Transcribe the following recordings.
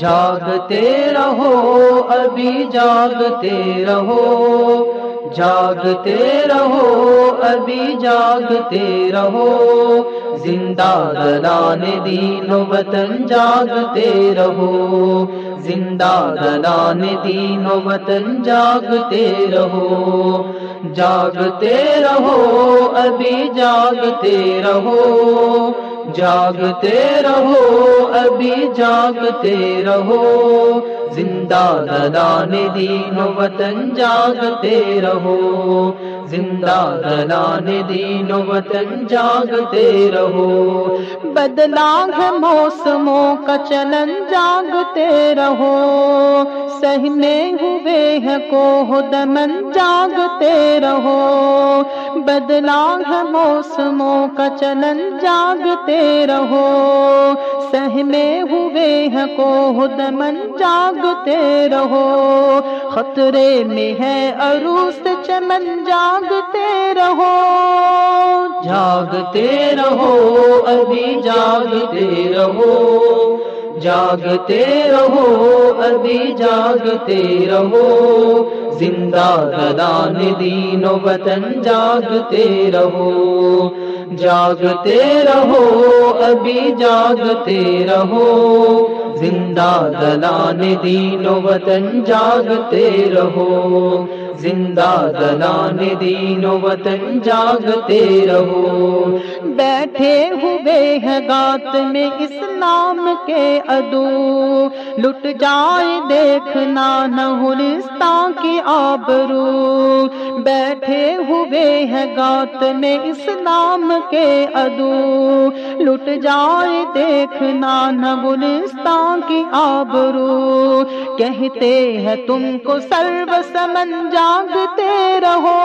جاگتے رہو، ابھی جاگتے رہو۔ جاگتے رہو، ابھی جاگتے رہو۔ زندہ دلان دین و وطن جاگتے رہو۔ زندہ دلان دین و وطن جاگتے رہو۔ جاگتے رہو، ابھی جاگتے رہو۔ جاگتے رہو، ابھی جاگتے رہو۔ زندہ ددان دین و وطن جاگتے رہو۔ زندہ دلان دین و وطن جاگتے رہو۔ بدلا ہے موسموں کا چلن، جاگتے رہو۔ سہنے ہوئے ہے کو دمن، جاگتے رہو۔ بدلا ہے موسموں کا چلن، جاگتے رہو۔ سہنے ہوئے ہے کو دمن جاگتے رہو۔ خطرے میں ہے عروس چمن، جاگتے رہو۔ جاگتے رہو، ابھی جاگتے رہو۔ جاگتے رہو، ابھی جاگتے رہو۔ زندہ ددان دین و وطن، جاگتے رہو۔ جاگتے رہو، ابھی جاگتے رہو۔ زندہ دلان دین و وطن جاگتے رہو۔ زندہ دلان دین و وطن جاگتے رہو۔ بیٹھے ہوئے ہیں گات میں اسلام کے ادو۔ لٹ جائے دیکھنا نہ ہلستان کی آبرو۔ بیٹھے ہوئے ہیں گات میں اسلام کے ادو۔ لٹ جائے دیکھنا نہ گلستان کی آبرو۔ کہتے ہیں تم کو سرو سمن جاگتے رہو۔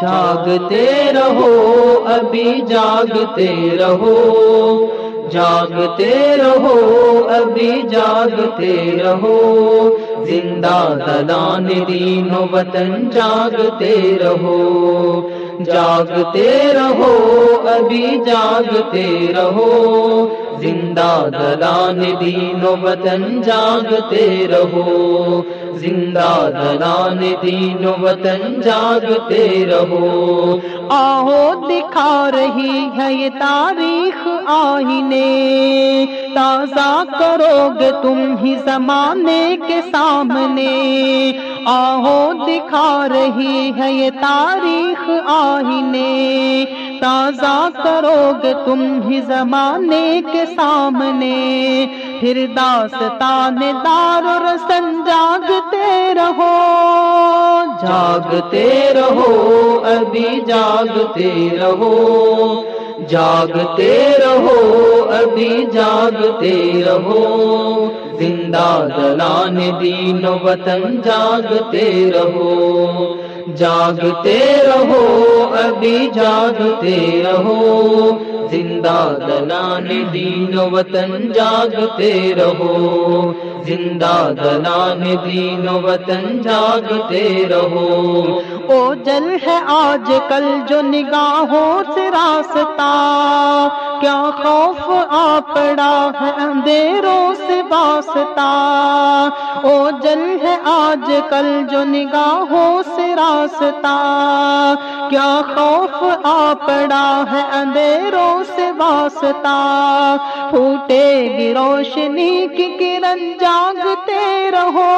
جاگتے رہو، ابھی جاگتے رہو۔ جاگتے رہو، ابھی جاگتے رہو۔ زندہ دلان دین و وطن جاگتے رہو۔ جاگتے رہو، ابھی جاگتے رہو۔ زندہ دلان دین و وطن جاگتے رہو۔ زندہ دلان دین و وطن جاگتے رہو۔ آہو، دکھا رہی ہے یہ تاریخ۔ آئینے، تازہ کرو گے تم ہی زمانے کے سامنے۔ آہو، دکھا رہی ہے یہ تاریخ آئینے۔ تازہ کرو گے تم ہی زمانے کے سامنے۔ پھر داستان دار رسن جاگتے رہو۔ جاگتے رہو، ابھی جاگتے رہو۔ جاگتے رہو، ابھی جاگتے رہو۔ زندہ دلان دین و وطن جاگتے رہو۔ جاگتے رہو، ابھی جاگتے رہو۔ زندہ دلان دین و وطن جاگتے رہو۔ زندہ دلان دین و وطن جاگتے رہو۔ او جل ہے آج کل جو نگاہوں سے راستہ۔ کیا خوف آ پڑا ہے اندھیروں سے واسطہ۔ او جل ہے آج کل جو نگاہوں سے راستہ۔ کیا خوف آ پڑا ہے اندھیروں سے واسطہ؟ پھوٹے گی روشنی کی کرن جاگتے رہو۔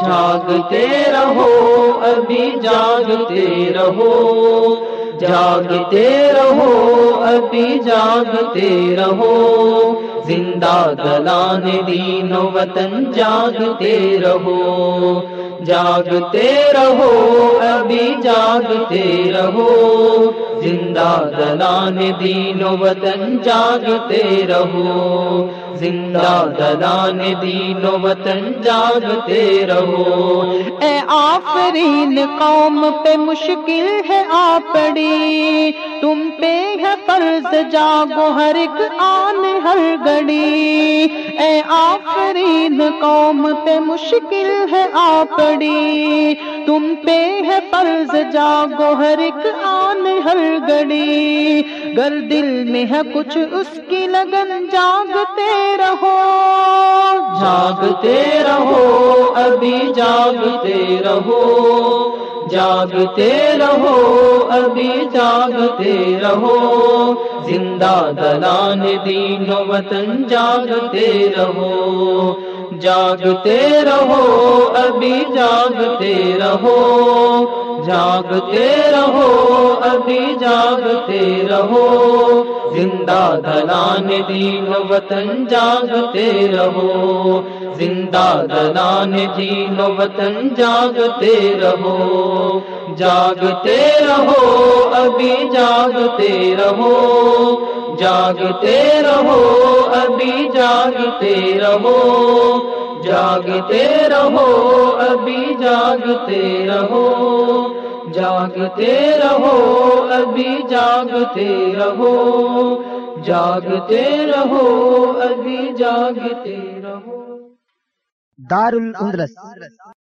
جاگتے رہو، ابھی جاگتے رہو۔ جاگتے رہو، ابھی جاگتے رہو۔ زندہ دلان دین و وطن جاگتے رہو۔ جاگتے رہو ابھی جاگتے رہو۔ زندہ دلان دین و وطن جاگتے رہو۔ زندہ دلان دین و وطن جاگتے رہو۔ اے آفرین، قوم پہ مشکل ہے آ پڑی تم پہ ہے فرض، جاگو ہر ایک آن ہر گڑی اے آفرین، قوم پہ مشکل ہے آ پڑی تم پہ ہے فرض، جاگو ہر ایک آن ہر گڑی گر دل میں ہے کچھ، اس کی لگن جاگتے رہو۔ جاگتے رہو، ابھی جاگتے رہو۔ جاگتے رہو، ابھی جاگتے رہو۔ زندہ دلان دین و وطن جاگتے رہو۔ جاگتے رہو، ابھی جاگتے رہو۔ جاگتے رہو، ابھی جاگتے رہو۔ زندہ دلان دین وطن جاگتے رہو۔ زندہ دلان دین وطن جاگتے رہو۔ جاگتے رہو، ابھی جاگتے رہو۔ جاگتے رہو، ابھی جاگتے رہو۔ جاگتے رہو، ابھی جاگتے رہو۔ جاگتے رہو ابھی جاگتے رہو۔ جاگتے رہو ابھی جاگتے رہو۔ دار الاندلس